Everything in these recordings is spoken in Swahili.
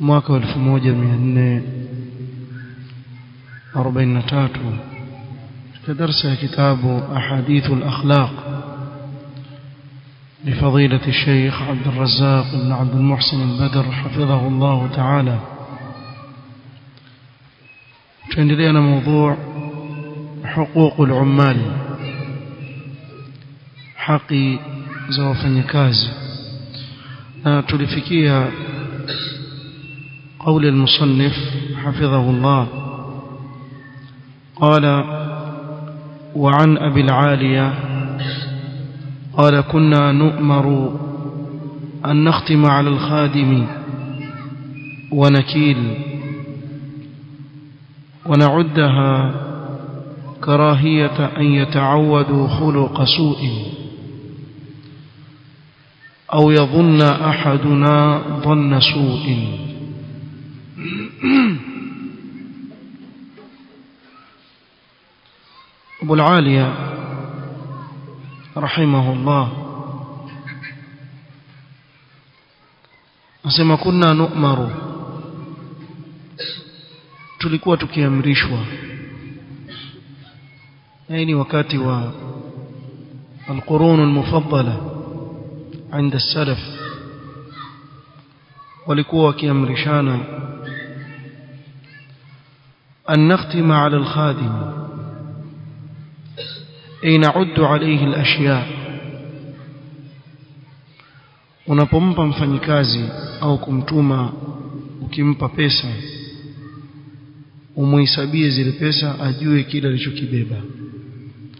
mwaka wa 1443 katika darasa ya kitabu ahadithu al-akhlaq لفضيلة الشيخ عبد الرزاق بن عبد المحسن البدر حفظه الله تعالى تندلنا موضوع حقوق العمال haki za wafanyakazi na tulifikia قول المصنف حفظه الله. قال وعن أبي العالية قال كنا نؤمر أن نختم على الخادم ونكيل ونعدها كراهية أن يتعودوا خلق سوء أو يظن أحدنا ظن سوء. أبو العالية رحمه الله asema kunna nu'maru tulikuwa tukiamrishwa yani wakati wa القرون المفضله عند السلف walikuwa wakiamrishana an nakhtima ala alkhadim ay na'uddu alayhi alashya unapompa mfanyikazi au kumtuma ukimpa pesa umuhesabie zile pesa ajue kile alichokibeba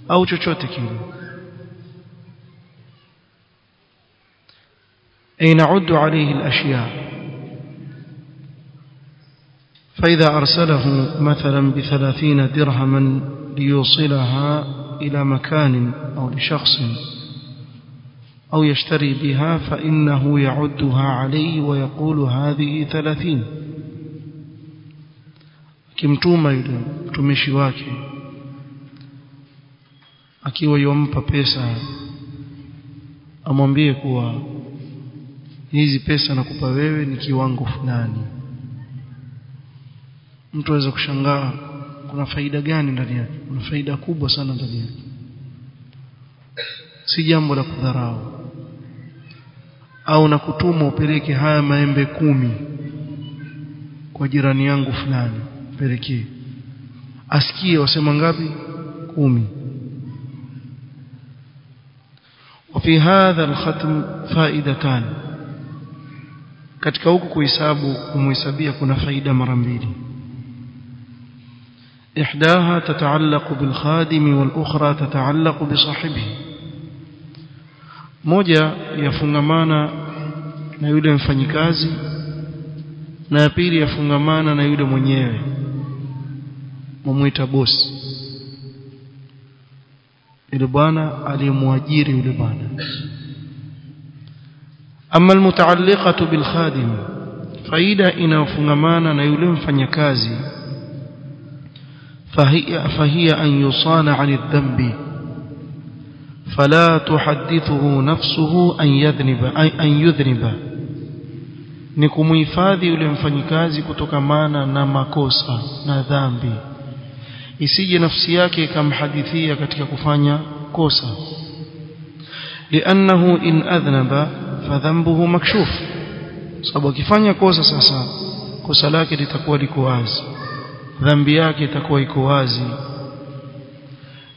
au chochote kile أي نعد عليه الأشياء فإذا أرسله مثلا بثلاثين درهما ليوصلها إلى مكان أو لشخص أو يشتري بها فإنه يعدها عليه ويقول هذه ثلاثين. kimtuma yule mtumishi wake akiwa yompa pesa amwambie kuwa hizi pesa nakupa wewe ni kiwango fulani mtu aweza kushangaa kuna faida gani ndani yake kuna faida kubwa sana ndani yake si jambo la kudharau au na kutuma upeleke haya maembe kumi kwa jirani yangu fulani pelekee asikie wasema ngapi kumi وفي هذا الختم فائدتان katika huku kuhesabu kumhesabia kuna faida mara mbili إحداها تتعلق بالخادم والأخرى تتعلق بصاحبه. موجة يفنغمانا نايد مفنكازي نايد يفنغمانا نايد منيه مميت بوس إلبانا علي مواجير إلبانا أما المتعلقة بالخادم فإذا إنا فنغمانا نايد مفنكازي نايد فهي فهي أن يصان عن الذنب فلا تحدثه نفسه أن يذنب أن يذنب ni kumhifadhi yule mfanyikazi kutokamana na makosa na dhambi isije nafsi yake ikamhadithia katika kufanya kosa liannahu in adhnaba fadhambuhu makshuf sababu akifanya kosa sasa kosa lake litakuwa liko wazi dhambi yake itakuwa iko wazi.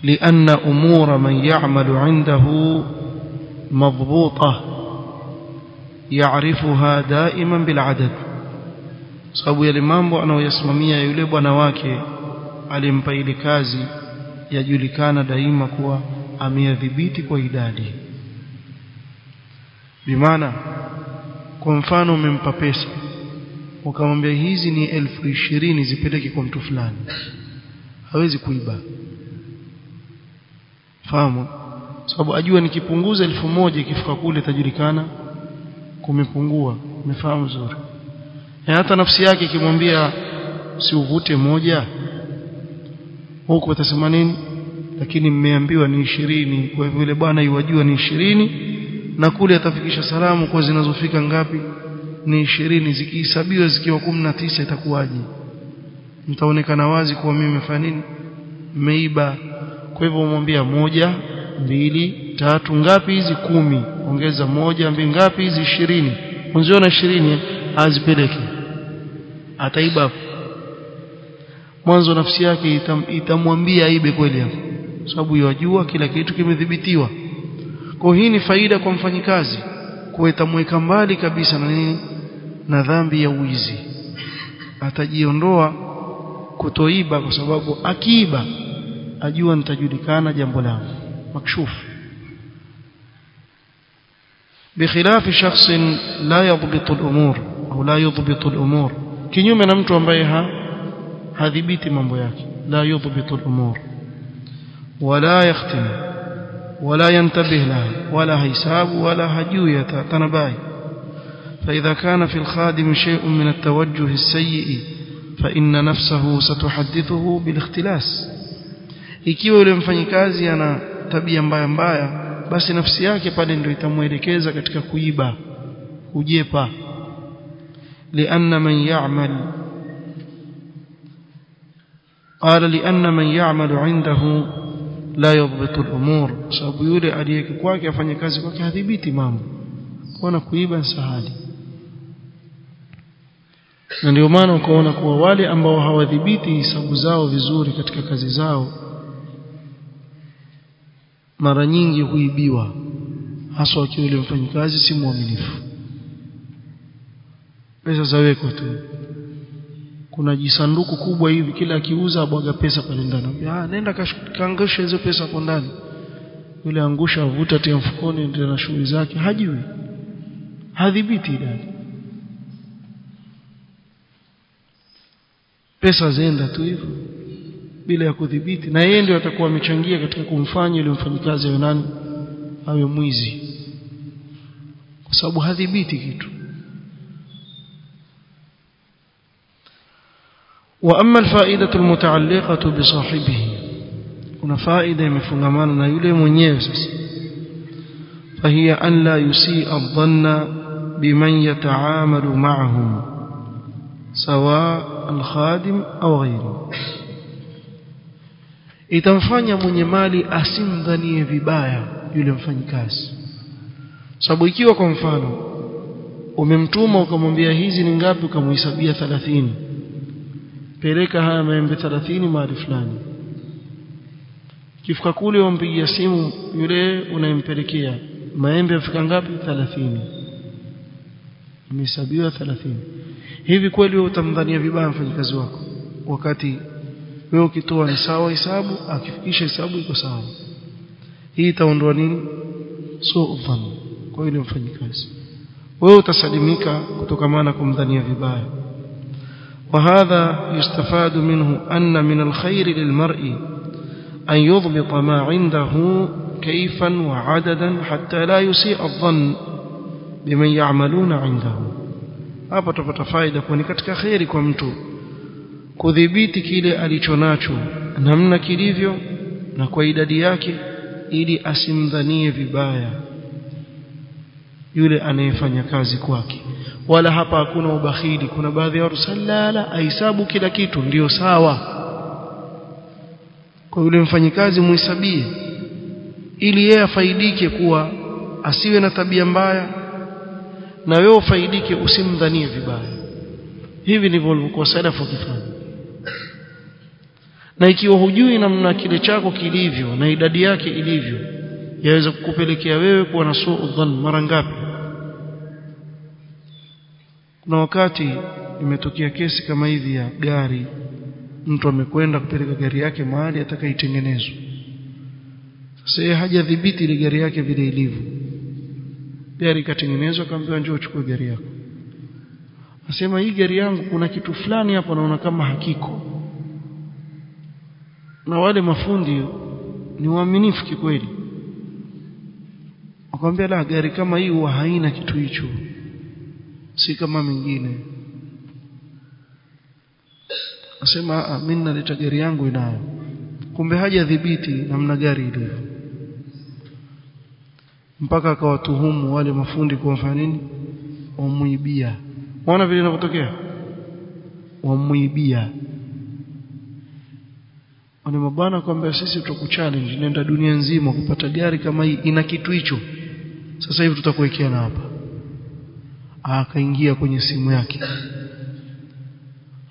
Lianna umura man ya'malu indahu madbuta ya'rifuha daiman bil'adad sababu yale mambo anayoyasimamia yule bwana wake alimpa ile kazi yajulikana daima kuwa ameyadhibiti kwa idadi. Bimaana kwa mfano umempa pesa ukamwambia hizi ni elfu ishirini zipeleke kwa mtu fulani. Hawezi kuiba. Fahamu? Sababu ajua nikipunguza elfu moja ikifika kule itajulikana kumepungua. Umefahamu vizuri. Na hata nafsi yake ikimwambia si uvute moja huko atasema nini? Lakini mmeambiwa ni ishirini. Kwa hivyo yule bwana iwajua ni ishirini na kule atafikisha salamu kwa zinazofika ngapi ni ishirini zikihesabiwa zikiwa kumi na tisa itakuwaje? Mtaonekana wazi kuwa mimi nimefanya nini? Mmeiba. Kwa hivyo umwambia moja mbili tatu ngapi hizi kumi? Ongeza moja mbili ngapi hizi ishirini? Mwenziona ishirini azipeleke. Ataiba mwanzo nafsi yake itam, itamwambia aibe kweli hapo. Sababu yajua kila kitu kimedhibitiwa. Kwa hii ni faida kwa mfanyikazi. Kuwa itamweka mbali kabisa na nini na dhambi ya uizi atajiondoa kutoiba kwa sababu akiiba ajua nitajulikana jambo langu makshufu بخلاف شخص لا يضبط الأمور أو لا يضبط الأمور kinyume na mtu ambaye ha hadhibiti mambo yake la yudhbitu al-umur wala yakhtim wala yantabih laha wala hisabu wala hajui yatanabai فإذا كان في الخادم شيء من التوجه السيء فإن نفسه ستحدثه بالاختلاس ikiwa yule mfanyikazi ana tabia mbaya mbaya basi nafsi yake pale ndio itamuelekeza katika kuiba kujepa لأن من يعمل قال لأن من يعمل عنده لا يضبط الأمور sababu yule aliyeke kwake afanye kazi kwake hadhibiti mambo kuona kuiba sahali na ndio maana ukaona kuwa wale ambao hawadhibiti hisabu zao vizuri katika kazi zao mara nyingi huibiwa haswa akiwa yule mfanyikazi si mwaminifu. Pesa zawekwa tu. Kuna jisanduku kubwa hivi kila akiuza abwaga pesa pale ndani. Ah nenda kaangusha hizo pesa hapo ndani. Yule angusha avuta tia mfukoni ndio na shughuli zake hajui. Hadhibiti idadi pesa zenda tu hivyo bila ya kudhibiti na yeye ndio atakuwa amechangia katika kumfanya yule mfanyikazi awe nani awe mwizi kwa sababu hadhibiti kitu واما الفائده المتعلقه بصاحبه kuna faida imefungamana na yule mwenyewe sasa فهي ان لا يسيء الظن بمن يتعامل معهم سواء alkhadim au ghairi itamfanya mwenye mali asimdhanie vibaya yule mfanyikazi. Sababu ikiwa kwa mfano umemtuma ukamwambia hizi ni ngapi ukamhesabia 30 peleka haya maembe 30 mahali fulani. Kifika kule wampigia simu yule unayempelekea maembe afika ngapi? 30 imehesabiwa 30 hivi kweli wewe utamdhania vibaya mfanyikazi wako wakati wewe ukitoa ni sawa hesabu akifikisha hesabu iko sawa hii itaondoa nini so dhan kwa yule mfanyikazi wewe utasalimika kutokamana kumdhania vibaya وهذا يستفاد منه أن من الخير للمرء أن يضبط ما عنده كيفا وعددا حتى لا يسيء الظن بمن يعملون عنده hapa tupata faida kwa ni katika khairi kwa mtu. Kudhibiti kile alichonacho namna kilivyo na kwa idadi yake ili asimdhanie vibaya yule anayefanya kazi kwake. Wala hapa hakuna ubakhili kuna baadhi ya watu salala ahesabu kila kitu ndiyo sawa. Kwa yule mfanyikazi muhesabie ili yeye afaidike kuwa asiwe na tabia mbaya na wewe ufaidike usimdhanie vibaya. Hivi ndivyo walivyokuwa salafu wakifanya na ikiwa hujui namna kile chako kilivyo na idadi yake ilivyo yaweza kukupelekea wewe kuwa na suu dhann mara ngapi? Kuna wakati imetokea kesi kama hivi ya gari mtu amekwenda kupeleka gari yake mahali atakaitengenezwa sasa hajadhibiti ile gari yake vile ilivyo gari ikatengenezwa akaambiwa njoo uchukue gari yako. Nasema hii gari yangu kuna kitu fulani hapo naona kama hakiko. Na wale mafundi ni waaminifu kikweli. Akamwambia la gari kama hii huwa haina kitu hicho si kama mingine. Asema mimi naleta gari yangu inayo. Kumbe haja dhibiti namna gari ilivyo mpaka akawatuhumu wale mafundi kwa mfano nini? Wamuibia unaona vile inavyotokea? Wamuibia wale mabwana kwamba sisi tutakuchallenge nenda dunia nzima kupata gari kama hii ina kitu hicho. Sasa hivi tutakuwekea na hapa. Akaingia kwenye simu yake.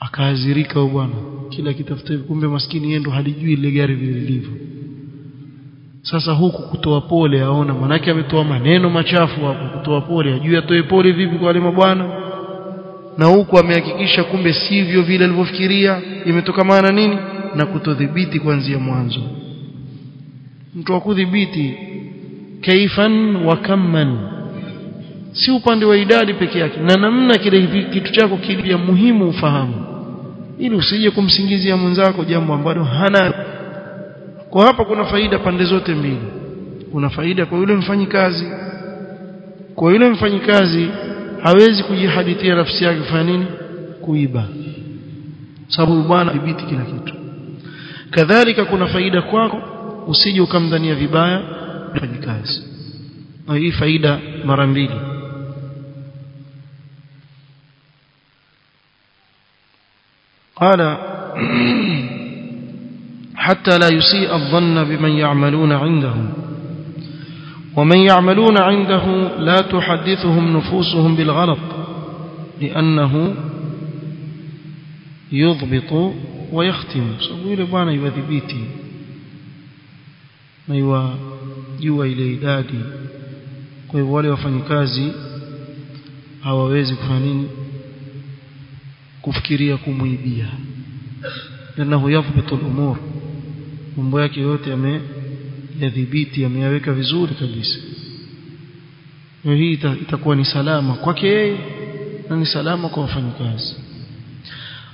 Akaazirika bwana. Kila kitafuta kumbe maskini yeye ndo halijui ile gari vile lilivyo sasa huku kutoa pole aona manake ametoa maneno machafu hapo kutoa pole ajui atoe pole vipi kwa wale mabwana? Na huku amehakikisha kumbe sivyo vile alivyofikiria imetokamana nini? Na kutodhibiti kuanzia mwanzo. Mtu wa kudhibiti kaifan wa kamman. Si upande wa idadi peke yake na namna kile kitu chako kilivyo muhimu ufahamu. Ili usije kumsingizia mwenzako jambo ambalo hana kwa hapa kuna faida pande zote mbili kuna faida kwa yule mfanyikazi kwa yule mfanyikazi hawezi kujihadithia nafsi yake kufanya nini kuiba sababu bwana dhibiti kila kitu kadhalika kuna faida kwako usije ukamdhania vibaya mfanyikazi na hii faida mara mbili قال حتى لا يسيء الظن بمن يعملون عنده. ومن يعملون عنده لا تحدثهم نفوسهم بالغلط لأنه يضبط ويختم. سبيل bwana iwadhibiti na iwajua ile idadi kwa hivyo wale wafanyikazi hawawezi kufanya لأنه يضبط الأمور. mambo yake yote ameyadhibiti ameyaweka vizuri kabisa na hii itakuwa ni salama kwake yeye na ni salama kwa wafanyakazi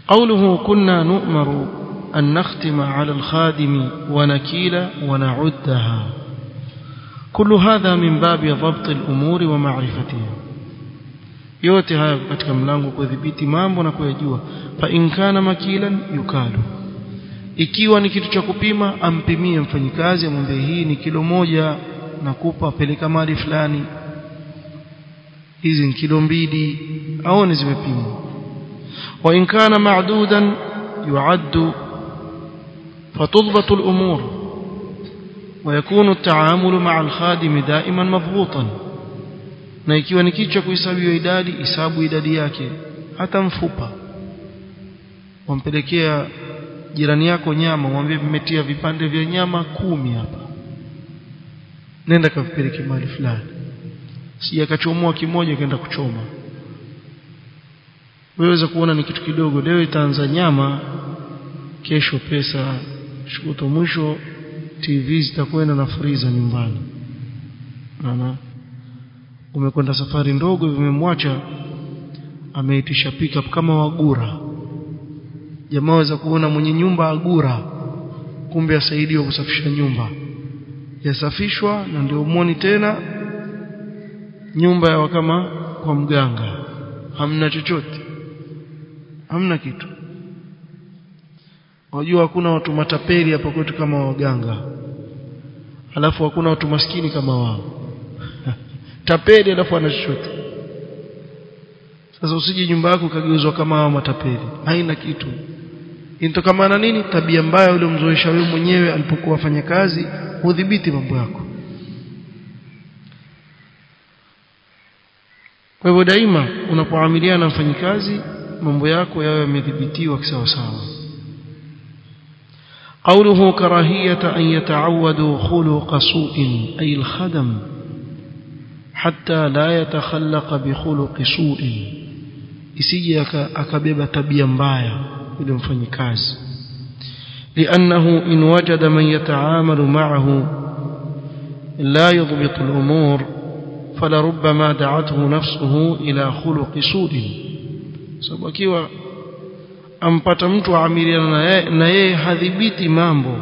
قوله كنا نؤمر أن نختم على الخادم ونكيل ونعدها كل هذا من باب ضبط الأمور ومعرفتها yote haya katika mlango kudhibiti mambo na kuyajua fa in kana makilan yukalu ikiwa ni kitu cha kupima ampimie mfanyikazi amwambie hii ni kilo moja nakupa peleka mali fulani hizi ni kilo mbili aone zimepimwa wa in kana ma'dudan yu'addu فتضبط الأمور ويكون التعامل مع الخادم دائما مضبوطا na ikiwa ni kitu cha kuhesabiwa idadi hisabu idadi yake hata mfupa wampelekea jirani yako nyama mwambie mmetia vipande vya nyama kumi hapa. Nenda kavipeleke mali fulani. Si akachomoa kimoja kaenda kuchoma. Weweza kuona ni kitu kidogo. Leo itaanza nyama kesho pesa. Shukuto mwisho TV zitakwenda na friza nyumbani. Naona. Umekwenda safari ndogo vimemwacha ameitisha pickup kama wagura jamaa waweza kuona mwenye nyumba agura kumbe asaidiwa kusafisha nyumba. Yasafishwa na ndio umoni tena nyumba ya kama kwa mganga. Hamna chochote. Hamna kitu. Wajua hakuna watu matapeli hapo kwetu kama waganga. Alafu hakuna watu maskini kama wao. Tapeli alafu ana chochote. Sasa usije nyumba yako kageuzwa kama hao matapeli. Haina kitu inatokamana nini tabia mbaya ule mzoesha wewe mwenyewe alipokuwa afanya kazi udhibiti mambo yako kwa hivyo daima unapoamiliana na mfanyikazi mambo yako yawe yamedhibitiwa sawa sawa قوله كراهية أن يتعودوا خلق سوء أي الخدم حتى لا يتخلق بخلق سوء isije akabeba tabia mbaya Yule mfanyikazi لأنه إن وجد من يتعامل معه لا يضبط الأمور فلربما دعته نفسه إلى خلق سوء sababu akiwa ampata mtu aamiliana na yeye hadhibiti mambo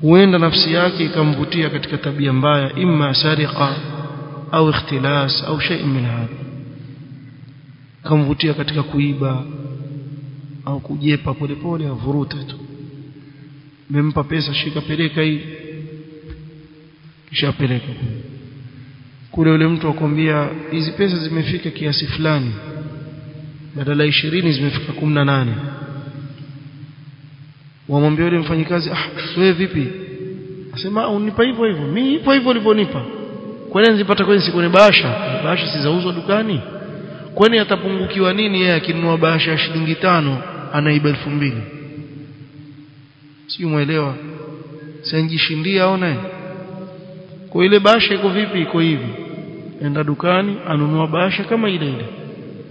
huenda nafsi yake ikamvutia katika tabia mbaya imma sariqa au ikhtilas au shay min hadha kamvutia katika kuiba au kujepa polepole avurute tu. Mempa pesa shika peleka hii. Kisha peleka. Kule yule mtu akwambia hizi pesa zimefika kiasi fulani. Badala ya 20 zimefika 18 wamwambia yule mfanyikazi ah wewe vipi? Asema unipa hivyo hivyo. Mimi ipo hivyo ulivyonipa. Kwani nzipata kwani siku ni bahasha? Bahasha si zauzwa dukani. Kwani atapungukiwa nini yeye akinunua bahasha ya shilingi tano anaiba elfu mbili si muelewa sanjishindia aone? Kwa ile basha iko vipi iko hivi? Enda dukani anunua basha kama ile ile.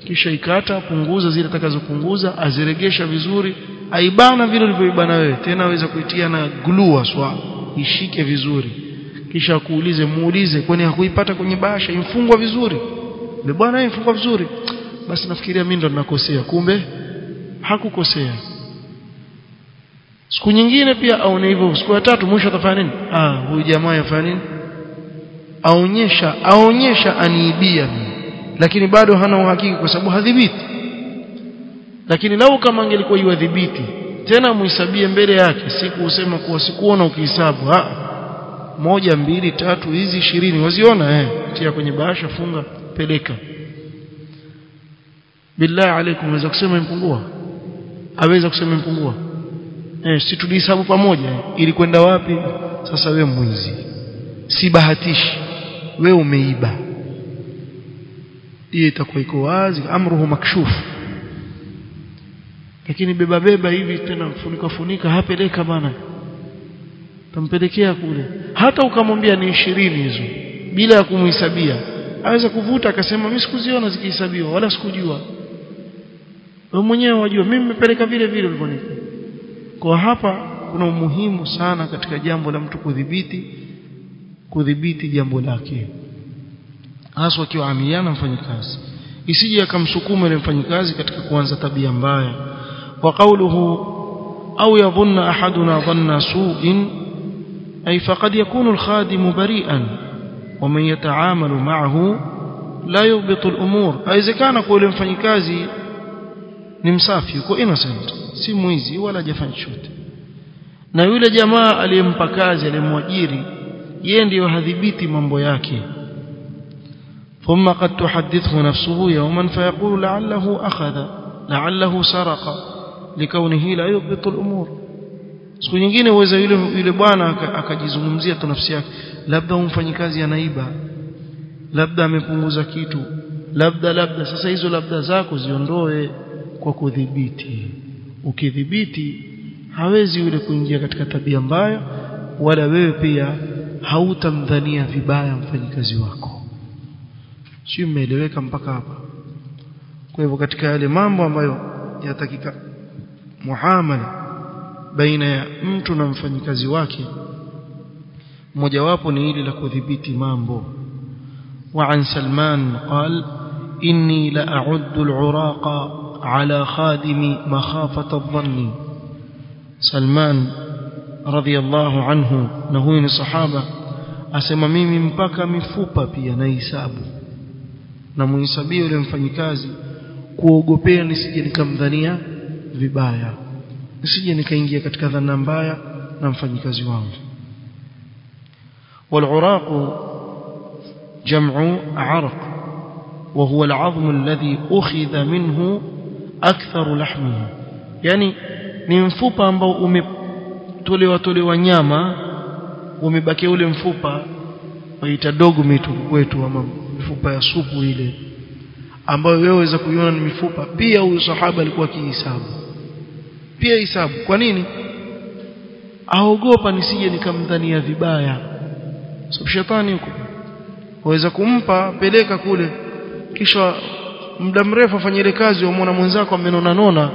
Kisha ikata punguza zile atakazopunguza aziregesha vizuri. Aibana vile ulivyoibana wewe tena aweza kuitia na glue aswa ishike vizuri. Kisha kuulize muulize kwani hakuipata kwenye basha imfungwa vizuri. Ni bwana imfungwa vizuri. Basi nafikiria mimi ndo ninakosea kumbe hakukosea. Siku nyingine pia aone hivyo. Siku ya tatu mwisho atafanya nini? Ah huyu jamaa yafanya nini? Aonyesha aonyesha aniibia lakini bado hana uhakika kwa sababu hadhibiti. Lakini lau kama angelikuwa yuadhibiti tena muhesabie mbele yake siku usema kuwa sikuona ukihesabu ah moja mbili tatu hizi ishirini. Waziona eh? Tia kwenye bahasha funga peleka. Billahi alaikum unaweza kusema impungua aweza kusema mpungua eh si tulihesabu pamoja. Ili kwenda wapi? Sasa we mwizi. Si bahatishi. We umeiba. Hiyo itakuwa iko wazi. Amruhu makshufu lakini beba beba hivi tena mfunika funika hapeleka bana. Tampelekea kule. Hata ukamwambia ni ishirini hizo bila ya kumhesabia. Aweza kuvuta akasema mimi sikuziona zikihesabiwa wala sikujua wewe mwenyewe wajua mimi nimepeleka vile vile ulivyonipa. Kwa hapa kuna umuhimu sana katika jambo la mtu kudhibiti kudhibiti jambo lake. Hasa akiwa amiliana mfanyikazi. Isije akamsukuma ile mfanyikazi katika kuanza tabia mbaya. Wa qawluhu au yadhunna ahaduna dhanna su'in ay faqad yakunu al-khadim bari'an wa man yata'amalu ma'ahu la yubtu al-umur. Aiwezekana kwa ile mfanyikazi ni msafi yuko innocent si mwizi wala hajafanya chochote na yule jamaa aliyempa kazi aliyemwajiri yeye ndiyo hadhibiti mambo yake ثم قد تحدثه نفسه يوما فيقول لعله أخذ لعله سرق لكونه لا يضبط الأمور siku nyingine uweza yule yule bwana akajizungumzia tu nafsi yake labda umfanyikazi anaiba labda amepunguza kitu labda labda sasa hizo labda zako ziondoe kwa kudhibiti. Ukidhibiti hawezi yule kuingia katika tabia mbaya wala wewe pia hautamdhania vibaya mfanyikazi wako. Si umeeleweka mpaka hapa? Kwa hivyo katika yale mambo ambayo yatakika muamala baina ya mtu na mfanyikazi wake mojawapo ni hili la kudhibiti mambo. Wa an salman qal inni la a'uddu al-'uraqa على خادم مخافة الظن سلمان رضي الله عنه نهوين الصحابة أسمى ميمي مبكى مفوبة pia na hisabu na muhisabia yule mfanyikazi kuogopea nisije nikamdhania vibaya nisije nikaingia katika dhana mbaya na mfanyikazi wangu والعراق جمع عرق وهو العظم الذي أخذ منه aktharu lahmihi yani ni mfupa ambao umetolewa tolewa nyama umebakia ule mfupa waita dogo mitu kwetu ama mifupa ya supu ile ambayo wewe waweza kuiona ni mifupa. Pia huyu sahaba alikuwa kihisabu pia hisabu kwa nini? Aogopa nisije nikamdhania vibaya. Sababu shetani huko. Waweza kumpa peleka kule. Kisha muda mrefu afanye ile kazi umwona mwenzako amenona nona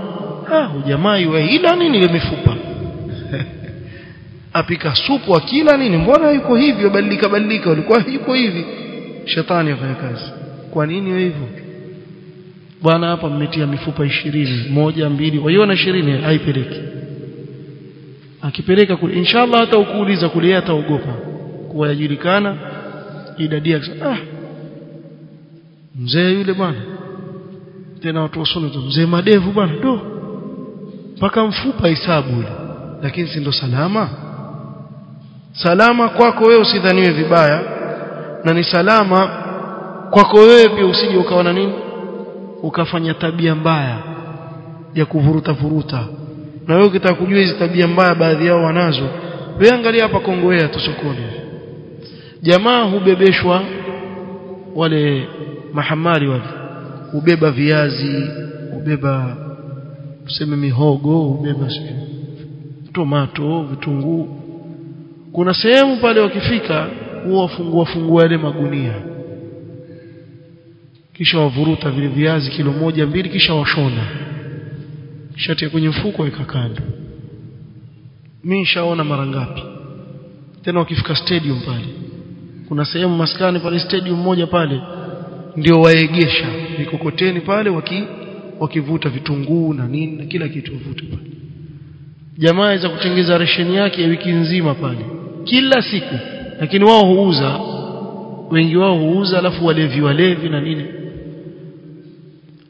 ah ujamaa yeye ila nini ile mifupa? Apika supu akila nini? Mbona yuko hivyo? Badilika badilika ulikuwa yuko hivi. Shetani afanya kazi. Kwa nini hivyo? Bwana hapa mmetia mifupa ishirini. Moja mbili. Waiona ishirini haipeleki. Akipeleka kule inshallah hata ukuuliza kule yeye ataogopa. Kuwa yajulikana idadi ah mzee yule bwana tena watu wasome mzee madevu bwana do mpaka mfupa hesabu lakini si ndo salama? Salama kwako wewe usidhaniwe vibaya. Na ni salama kwako wewe pia usije ukawa na nini? Ukafanya tabia mbaya ya kuvuruta vuruta. Na wewe ukitaka kujua hizi tabia mbaya baadhi yao wanazo wewe angalia hapa Kongowea tu sokoni. Jamaa hubebeshwa wale mahamali wale hubeba viazi hubeba tuseme mihogo hubeba tomato vitunguu. Kuna sehemu pale wakifika huwa wafungua fungua yale magunia. Kisha wavuruta vile viazi kilo moja mbili kisha washona. Kisha kwenye mfuko weka kando. Mimi nishaona mara ngapi. Tena wakifika stadium pale. Kuna sehemu maskani pale stadium moja pale ndio waegesha mikokoteni pale waki wakivuta vitunguu na nini na kila kitu wavuta pale. Jamaa za kutengeza resheni yake ya wiki nzima pale kila siku lakini wao huuza wengi wao huuza alafu walevi walevi na nini.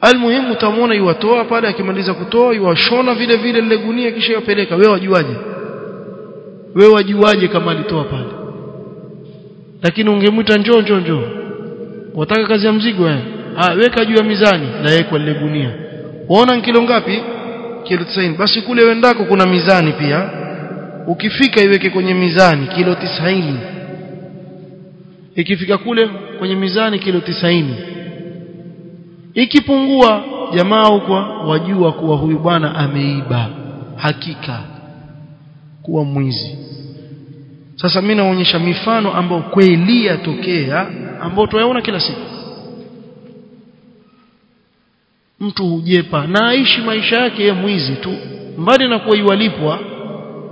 Almuhimu utamwona iwatoa pale akimaliza kutoa iwashona vile vile lile gunia kisha yapeleka wewe wajuaje? Wewe wajuaje kama alitoa pale? Lakini ungemwita njoo njoo njoo. Wataka kazi ya mzigo wewe ah weka juu ya mizani na yeye kwa lile gunia. Waona kilo ngapi? Kilo 90 basi kule wendako kuna mizani pia. Ukifika iweke kwenye mizani kilo 90 ikifika kule kwenye mizani kilo 90 ikipungua jamaa huko wajua kuwa huyu bwana ameiba. Hakika kuwa mwizi. Sasa mimi naonyesha mifano ambayo kweli yatokea ambayo tunayaona kila siku mtu hujepa na aishi maisha yake ya mwizi tu mbali na kuwa yualipwa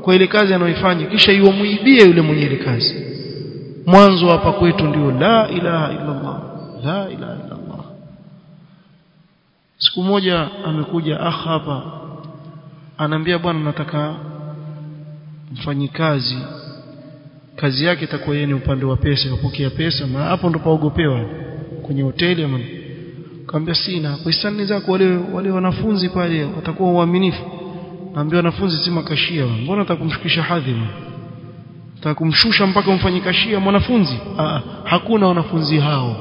kwa ile kazi anayoifanya kisha iwamuibie yule mwenye ile kazi. Mwanzo hapa kwetu ndio la ilaha illa Allah la ilaha illa Allah siku moja amekuja akh hapa anaambia bwana nataka mfanyikazi kazi. Yake itakuwa yeye ni upande wa pesa yapokea pesa. Na hapo ndo paogopewa kwenye hoteli ama kaambia sina. Kwa hisani zako wale wale wanafunzi pale watakuwa waaminifu. Naambia wanafunzi si makashia mbona atakumshukisha hadhi atakumshusha mpaka umfanyikashia mwanafunzi? Ah, hakuna wanafunzi hao.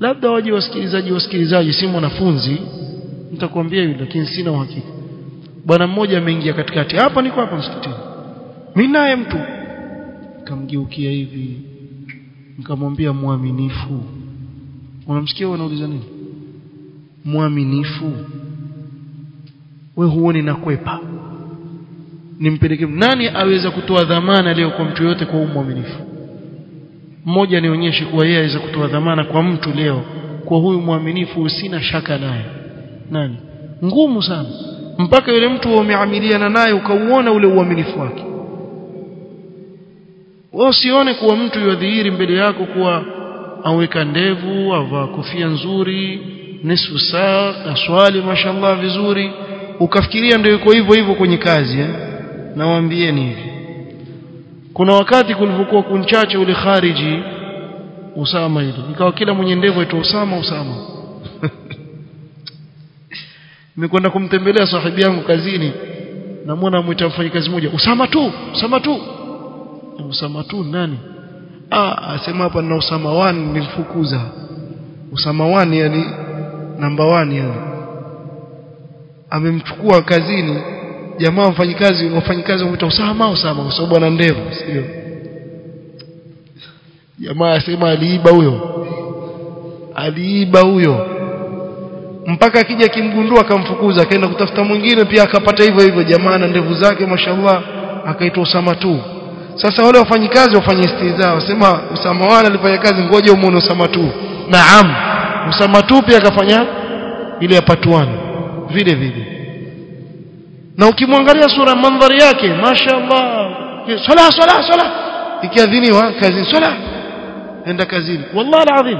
Labda waje wasikilizaji wasikilizaji si mwanafunzi. Nitakwambia yule lakini sina uhakika. Bwana mmoja ameingia katikati. Hapa niko hapa msikitini. Mimi naye mtu. Kamgeukia hivi. Nikamwambia mwaminifu unamsikia wanauliza nini? Mwaminifu. We huoni nakwepa. Nimpeleke nani aweza kutoa dhamana leo kwa mtu yote kwa mwaminifu? Mmoja nionyeshe kuwa yeye aweza kutoa dhamana kwa mtu leo kwa huyu mwaminifu sina shaka naye. Nani? Ngumu sana. Mpaka yule mtu umeamiliana naye ukauona ule uaminifu wake. Wewe usione kuwa mtu yadhihiri mbele yako kuwa aweka ndevu avaa kofia nzuri nusu saa aswali mashallah vizuri. Ukafikiria ndio yuko hivyo hivyo kwenye kazi eh? nawaambieni hivi. Kuna wakati kulivyokuwa kunchache ule khariji Usama ile. Ikawa kila mwenye ndevu aitwa Usama Usama. Nimekwenda kumtembelea sahibi yangu kazini namwona mwita mfanyikazi mmoja Usama tu Usama tu. Usama tu nani ah asema hapa na Usama 1 nilifukuza. Usama 1 yani namba 1 yani. Amemchukua kazini jamaa mfanyikazi mfanyikazi umeita Usama Usama kwa sababu ana ndevu sio jamaa asema aliiba huyo. Aliiba huyo. Mpaka akija kimgundua akamfukuza akaenda kutafuta mwingine pia akapata hivyo hivyo. Jamaa na ndevu zake mashallah akaitwa Usama tu sasa wale wafanyikazi wafanye istiza wasema Usama wala alifanya kazi ngoja umuone Usama tu. Naam. Usama tu pia akafanya ile ya patuani vile vile. Na ukimwangalia sura mandhari yake mashaallah sala sala sala ikiadhiniwa kazi sala enda kazini. Wallahi alazim.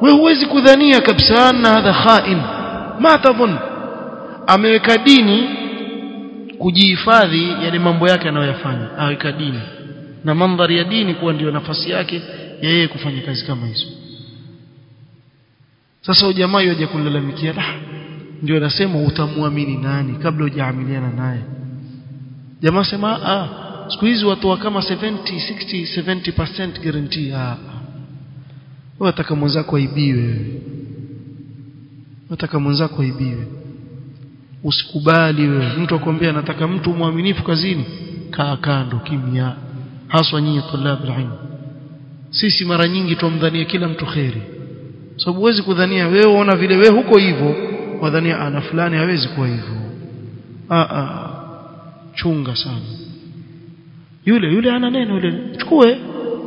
Wewe huwezi kudhania kabisa na hadha khain ma tadhun ameweka dini kujihifadhi yale mambo yake anayoyafanya aweka dini. Na mandhari ya dini kuwa ndiyo nafasi yake ya yeye kufanya kazi kama hizo. Sasa ujamaa yaje kulalamikia? Da ndio nasema utamwamini nani kabla hujaamiliana naye? Jamaa sema ah siku hizi watu wa kama 70 60 70% guarantee. Ah wewe ataka mwenzako aibiwe wewe. Ataka mwenzako aibiwe usikubali wewe. Mtu akwambia anataka mtu mwaminifu kazini kaa kando kimya. Haswa nyinyi tulab ilm sisi mara nyingi tumdhania kila mtu kheri. Sababu huwezi kudhania wewe unaona vile wewe huko hivyo wadhania ana fulani hawezi kuwa hivyo. Ah ah chunga sana. Yule yule ana neno yule. Chukue.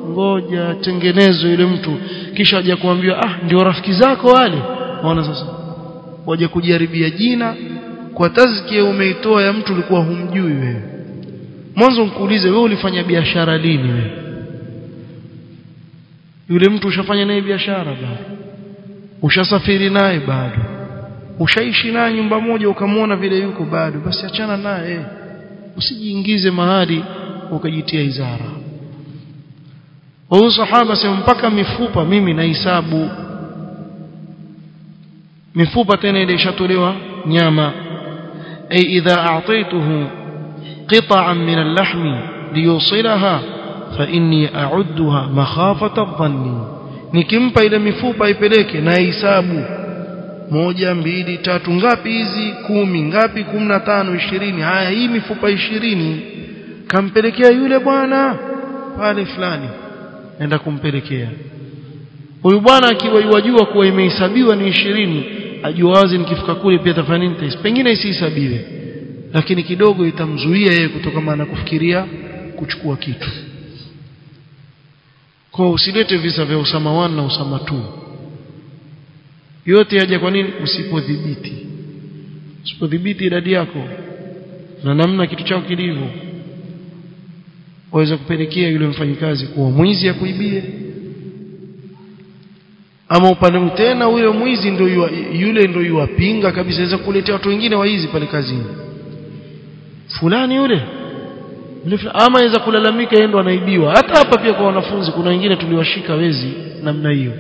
Ngoja tengenezo yule mtu. Kisha aje kuambia ah ndio rafiki zako wale. Waona sasa. Waje kujaribia jina kwa tazkia umeitoa ya mtu ulikuwa humjui wewe. Mwanzo nikuulize wewe ulifanya biashara lini wewe? Yule mtu ushafanya naye biashara bado? Ushasafiri naye bado? Ushaishi naye nyumba moja ukamwona vile yuko bado? Basi achana naye usijiingize mahali ukajitia izara. Huyu sahaba sema mpaka mifupa mimi nahesabu mifupa tena ile ishatolewa nyama ay idha أعطيته قطعا من اللحم ليوصلها فإني أعدها مخافة الظن. nikimpa ile mifupa ipeleke na hesabu moja mbili tatu ngapi hizi kumi ngapi kumi na tano ishirini haya hii mifupa ishirini kampelekea yule bwana pale fulani naenda kumpelekea huyu bwana akiwa iwajua kuwa imehesabiwa ni ishirini ajua wazi nikifika kule pia tafanya nini pengine isihesabiwe lakini kidogo itamzuia yeye kutokana na kufikiria kuchukua kitu. Kwa usilete visa vya Usama 1 na Usama 2 yote yaje kwa nini? Usipodhibiti. Usipodhibiti idadi yako na namna kitu chako kilivyo waweza kupelekea yule mfanyikazi kuwa mwizi akuibie ama upande tena huyo mwizi ndio yule ndio yuwapinga kabisa aweza kuletea watu wengine waizi pale kazini. Fulani yule. Ama aweza kulalamika yeye ndo anaibiwa. Hata hapa pia kwa wanafunzi kuna wengine tuliwashika wezi namna hiyo.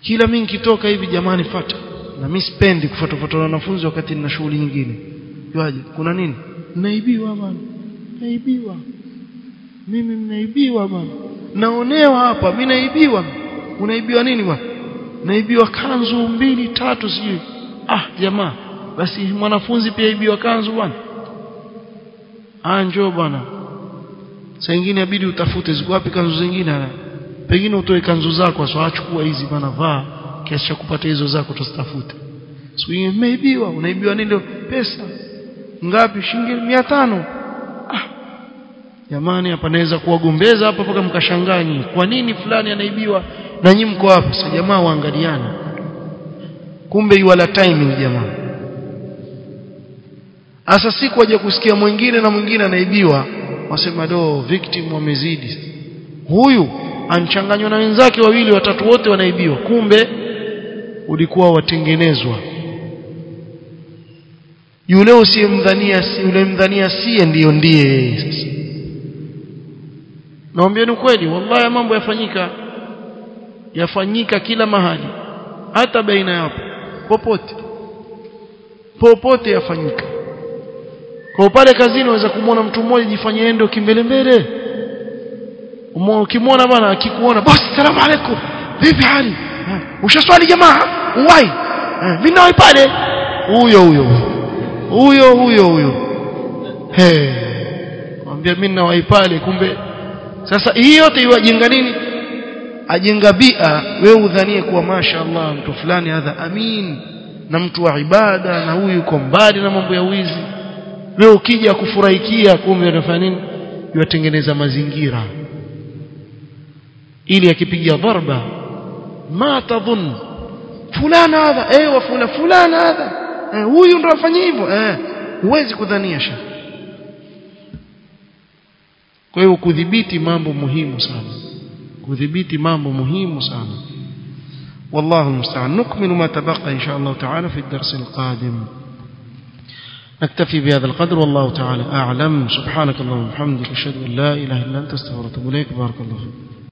Kila mimi nikitoka hivi jamani fata na mimi sipendi kufuatafuata na wanafunzi wakati nina shughuli nyingine. Yaje kuna nini? Naibiwa bwana naibiwa. Mimi mnaibiwa bwana naonewa hapa mimi naibiwa unaibiwa nini bwana? Naibiwa kanzu mbili tatu sijui. Ah jamaa. Basi mwanafunzi pia ibiwa kanzu bwana. Ah njoo bwana. Saa nyingine inabidi utafute ziko wapi kanzu zingine pengine utoe kanzu zako sio achukua hizi bwana vaa. Kiasi cha kupata hizo zako tuzitafute siku nyingine unaibiwa nini pesa. Ngapi? Shilingi 500 ah. Jamani hapa naweza kuwagombeza hapa mpaka mkashangani kwa nini fulani anaibiwa na nyinyi mko hapa sasa jamaa waangaliana kumbe yuala timing jamaa. Asa siku waje kusikia mwingine na mwingine anaibiwa wasema do victim wamezidi. Huyu anchanganywa na wenzake wawili watatu wote wanaibiwa. Kumbe ulikuwa watengenezwa. Yule usiyemdhania yule mdhania sie ndiyo ndiye. Sasa naambia ni kweli wallahi mambo yafanyika yafanyika kila mahali hata baina yapo popote popote yafanyika. Kwa pale kazini unaweza kumwona mtu mmoja jifanye endo kimbele mbele ukimwona bwana akikuona bosi salamu aleikum vipi hali? Ushaswali jamaa uwai. Mimi nawe pale. Huyo huyo huyo. Huyo huyo he mwambia mimi pale kumbe. Sasa hii yote iwajenga nini ajenga bia wewe udhanie kuwa mashaallah mtu fulani hadha amin. Na mtu wa ibada na huyu yuko mbali na mambo ya wizi. Wewe ukija kufurahikia kumbe unafanya nini? Yatengeneza mazingira. Ili akipiga dharba ma tadhun fulana hadha eh wa fulana fulana hadha. Eh, huyu ndo afanya hivyo eh huwezi kudhania sha kwa hiyo kudhibiti mambo muhimu sana kudhibiti mambo muhimu sana. والله المستعان نكمل ما تبقى إن شاء الله تعالى في الدرس القادم نكتفي بهذا القدر والله تعالى أعلم سبحانك اللهم وبحمدك أشهد أن لا إله إلا أنت استغفرك إليك بارك الله فيك